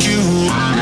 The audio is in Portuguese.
you.